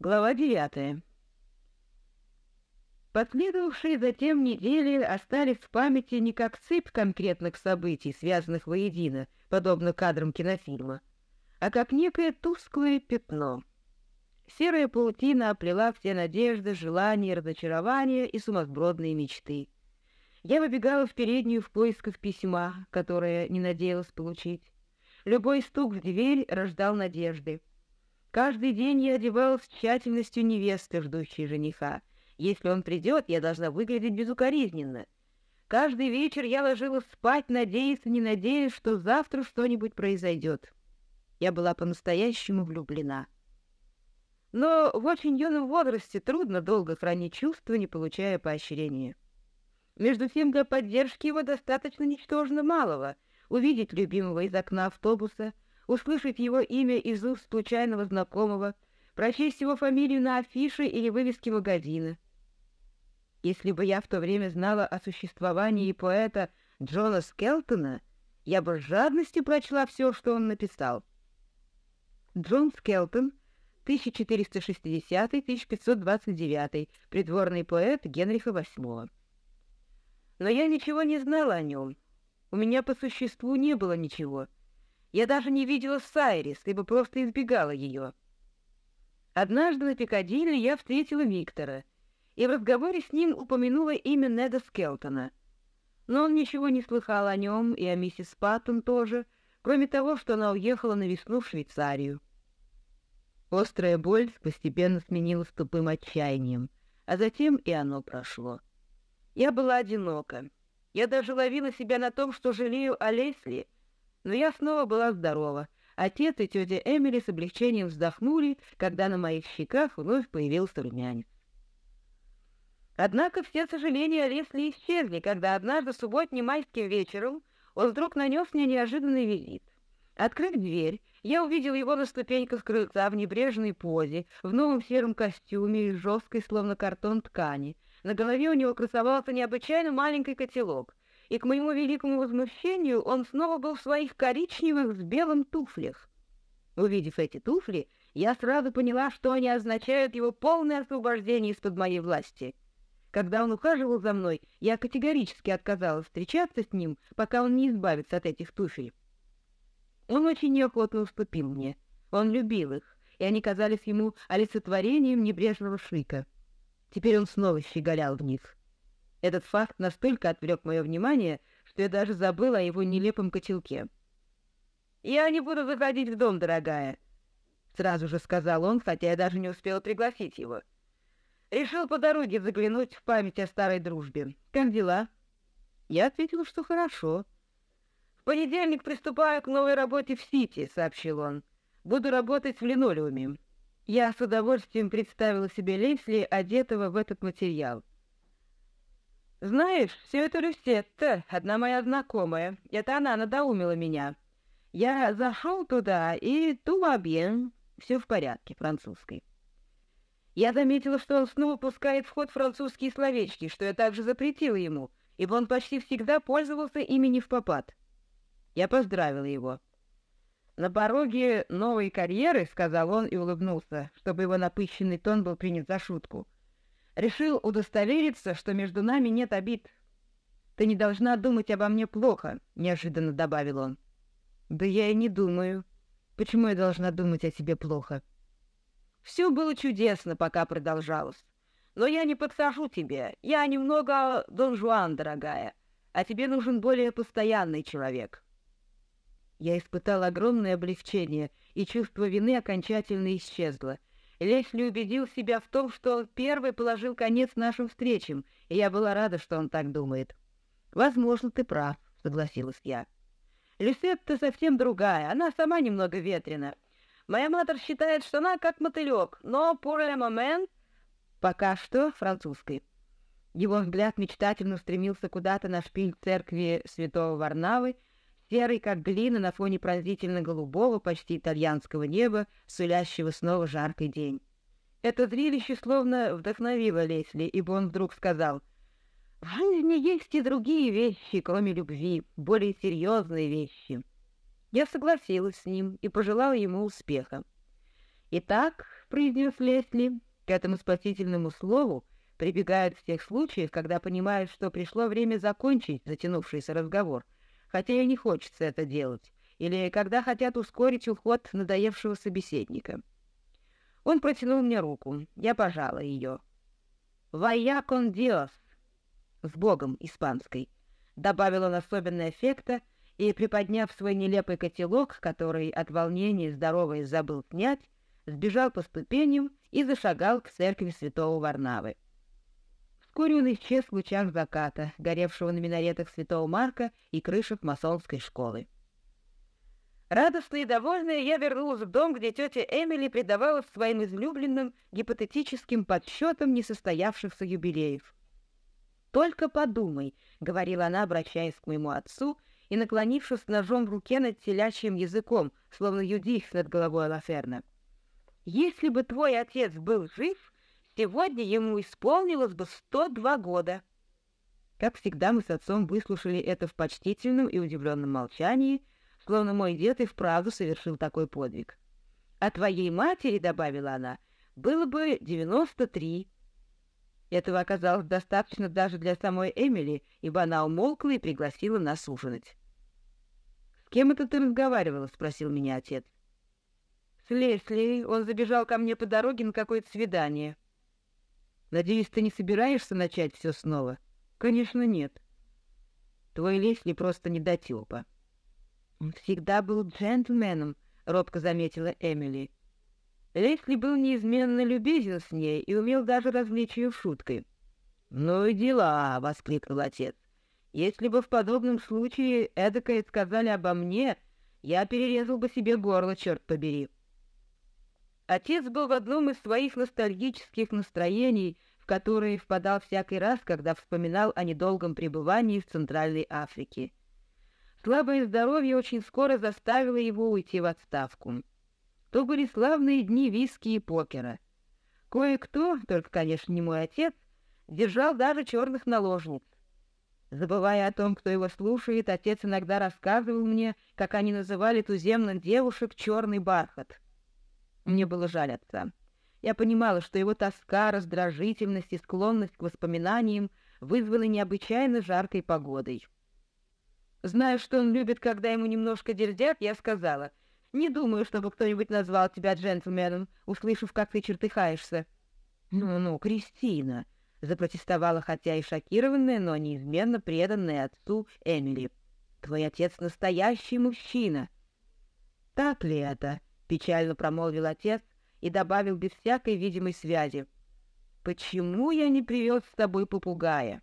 Глава девятая. Последовавшие затем недели остались в памяти не как цепь конкретных событий, связанных воедино, подобно кадрам кинофильма, а как некое тусклое пятно. Серая паутина оплела все надежды, желания, разочарования и сумасбродные мечты. Я выбегала в переднюю в поисках письма, которое не надеялась получить. Любой стук в дверь рождал надежды. Каждый день я одевалась с тщательностью невесты, ждущей жениха. Если он придет, я должна выглядеть безукоризненно. Каждый вечер я ложилась спать, надеясь и не надеясь, что завтра что-нибудь произойдет. Я была по-настоящему влюблена. Но в очень юном возрасте трудно долго хранить чувства, не получая поощрения. Между тем, для поддержки его достаточно ничтожно малого — увидеть любимого из окна автобуса — услышать его имя из уст случайного знакомого, прочесть его фамилию на афише или вывеске магазина. Если бы я в то время знала о существовании поэта Джона Скелтона, я бы с жадностью прочла все, что он написал. Джон Скелтон, 1460-1529, придворный поэт Генриха VIII. Но я ничего не знала о нем. У меня по существу не было ничего — я даже не видела Сайрис, ибо просто избегала ее. Однажды на Пикадилли я встретила Виктора, и в разговоре с ним упомянула имя Неда Скелтона. Но он ничего не слыхал о нем и о миссис Паттон тоже, кроме того, что она уехала на весну в Швейцарию. Острая боль постепенно сменилась тупым отчаянием, а затем и оно прошло. Я была одинока. Я даже ловила себя на том, что жалею о Лесли — но я снова была здорова. Отец и тетя Эмили с облегчением вздохнули, когда на моих щеках вновь появился румянец. Однако все сожаления о Лесли исчезли, когда однажды субботним майским вечером он вдруг нанес мне неожиданный визит. Открыв дверь, я увидел его на ступеньках крыльца в небрежной позе, в новом сером костюме из жесткой, словно картон ткани. На голове у него красовался необычайно маленький котелок и, к моему великому возмущению, он снова был в своих коричневых с белым туфлях. Увидев эти туфли, я сразу поняла, что они означают его полное освобождение из-под моей власти. Когда он ухаживал за мной, я категорически отказалась встречаться с ним, пока он не избавится от этих туфель. Он очень неохотно уступил мне. Он любил их, и они казались ему олицетворением небрежного шика. Теперь он снова щеголял в них. Этот факт настолько отвлек мое внимание, что я даже забыла о его нелепом котелке. «Я не буду заходить в дом, дорогая», — сразу же сказал он, хотя я даже не успела пригласить его. «Решил по дороге заглянуть в память о старой дружбе. Как дела?» Я ответила, что хорошо. «В понедельник приступаю к новой работе в Сити», — сообщил он. «Буду работать в линолеуме». Я с удовольствием представила себе Лесли, одетого в этот материал. «Знаешь, все это Люсетта, одна моя знакомая. Это она надоумила меня. Я зашел туда, и тулабьен. Все в порядке, французской. Я заметила, что он снова пускает в ход французские словечки, что я также запретила ему, ибо он почти всегда пользовался ими не в попад. Я поздравила его. «На пороге новой карьеры», — сказал он и улыбнулся, чтобы его напыщенный тон был принят за шутку — Решил удостовериться, что между нами нет обид. Ты не должна думать обо мне плохо, неожиданно добавил он. Да я и не думаю. Почему я должна думать о тебе плохо? Все было чудесно, пока продолжалось. Но я не подсажу тебе. Я немного Дон Жуан, дорогая. А тебе нужен более постоянный человек. Я испытал огромное облегчение, и чувство вины окончательно исчезло. Лесли убедил себя в том, что первый положил конец нашим встречам, и я была рада, что он так думает. «Возможно, ты прав», — согласилась я. «Люсетта совсем другая, она сама немного ветрена. Моя матер считает, что она как мотылек, но pour le moment пока что французской». Его взгляд мечтательно стремился куда-то на шпиль церкви святого Варнавы, серый, как глина на фоне пронзительно-голубого, почти итальянского неба, сулящего снова жаркий день. Это зрелище словно вдохновило Лесли, ибо он вдруг сказал, «В жизни есть и другие вещи, кроме любви, более серьезные вещи». Я согласилась с ним и пожелала ему успеха. Итак, — произнес Лесли, — к этому спасительному слову прибегают в тех случаях, когда понимают, что пришло время закончить затянувшийся разговор, хотя и не хочется это делать, или когда хотят ускорить уход надоевшего собеседника. Он протянул мне руку, я пожала ее. «Вая кон диос!» «С Богом» испанской. Добавил он особенного эффекта и, приподняв свой нелепый котелок, который от волнения здоровый забыл снять, сбежал по ступеням и зашагал к церкви святого Варнавы. Вскоре он исчез в лучах заката, горевшего на минаретах святого Марка и крышах масонской школы. Радостная и довольная, я вернулась в дом, где тетя Эмили предавалась своим излюбленным гипотетическим подсчетам несостоявшихся юбилеев. «Только подумай», — говорила она, обращаясь к моему отцу и наклонившись ножом в руке над телячьим языком, словно юдих над головой Лаферна. «Если бы твой отец был жив, сегодня ему исполнилось бы 102 года». Как всегда, мы с отцом выслушали это в почтительном и удивленном молчании — словно мой дед и вправду совершил такой подвиг. «А твоей матери, — добавила она, — было бы девяносто три». Этого оказалось достаточно даже для самой Эмили, ибо она умолкла и пригласила нас ужинать. «С кем это ты разговаривала?» — спросил меня отец. «С Лесли. Он забежал ко мне по дороге на какое-то свидание». «Надеюсь, ты не собираешься начать все снова?» «Конечно, нет». «Твой Лесли просто недотёпа». «Он всегда был джентльменом», — робко заметила Эмили. Лесли был неизменно любезен с ней и умел даже развлечь ее шуткой. «Ну и дела!» — воскликнул отец. «Если бы в подобном случае эдакое сказали обо мне, я перерезал бы себе горло, черт побери!» Отец был в одном из своих ностальгических настроений, в которые впадал всякий раз, когда вспоминал о недолгом пребывании в Центральной Африке. Слабое здоровье очень скоро заставило его уйти в отставку. То были славные дни виски и покера. Кое-кто, только, конечно, не мой отец, держал даже черных наложниц. Забывая о том, кто его слушает, отец иногда рассказывал мне, как они называли туземных девушек «черный бархат». Мне было жаль отца. Я понимала, что его тоска, раздражительность и склонность к воспоминаниям вызваны необычайно жаркой погодой. Зная, что он любит, когда ему немножко дерзят, я сказала, «Не думаю, чтобы кто-нибудь назвал тебя джентльменом, услышав, как ты чертыхаешься». «Ну-ну, Кристина», — запротестовала, хотя и шокированная, но неизменно преданная отцу Эмили. «Твой отец настоящий мужчина». «Так ли это?» — печально промолвил отец и добавил без всякой видимой связи. «Почему я не привез с тобой попугая?»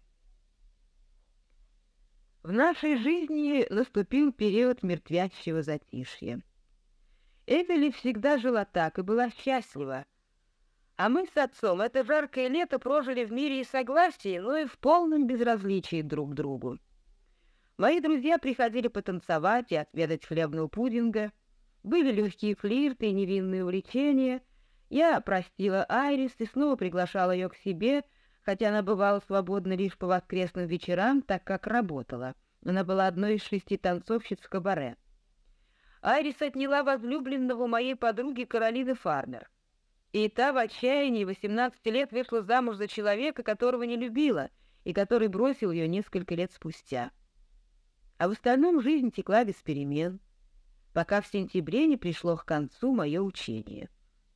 В нашей жизни наступил период мертвящего затишья. Эвели всегда жила так и была счастлива. А мы с отцом это жаркое лето прожили в мире и согласии, но и в полном безразличии друг к другу. Мои друзья приходили потанцевать и отведать хлебного пудинга. Были легкие флирты и невинные увлечения. Я простила Айрис и снова приглашала ее к себе — хотя она бывала свободна лишь по воскресным вечерам, так как работала. Она была одной из шести танцовщиц в кабаре. Айрис отняла возлюбленного моей подруги Каролины Фармер. И та в отчаянии 18 лет вышла замуж за человека, которого не любила, и который бросил ее несколько лет спустя. А в остальном жизнь текла без перемен, пока в сентябре не пришло к концу мое учение.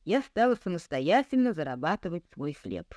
Я стала самостоятельно зарабатывать свой хлеб.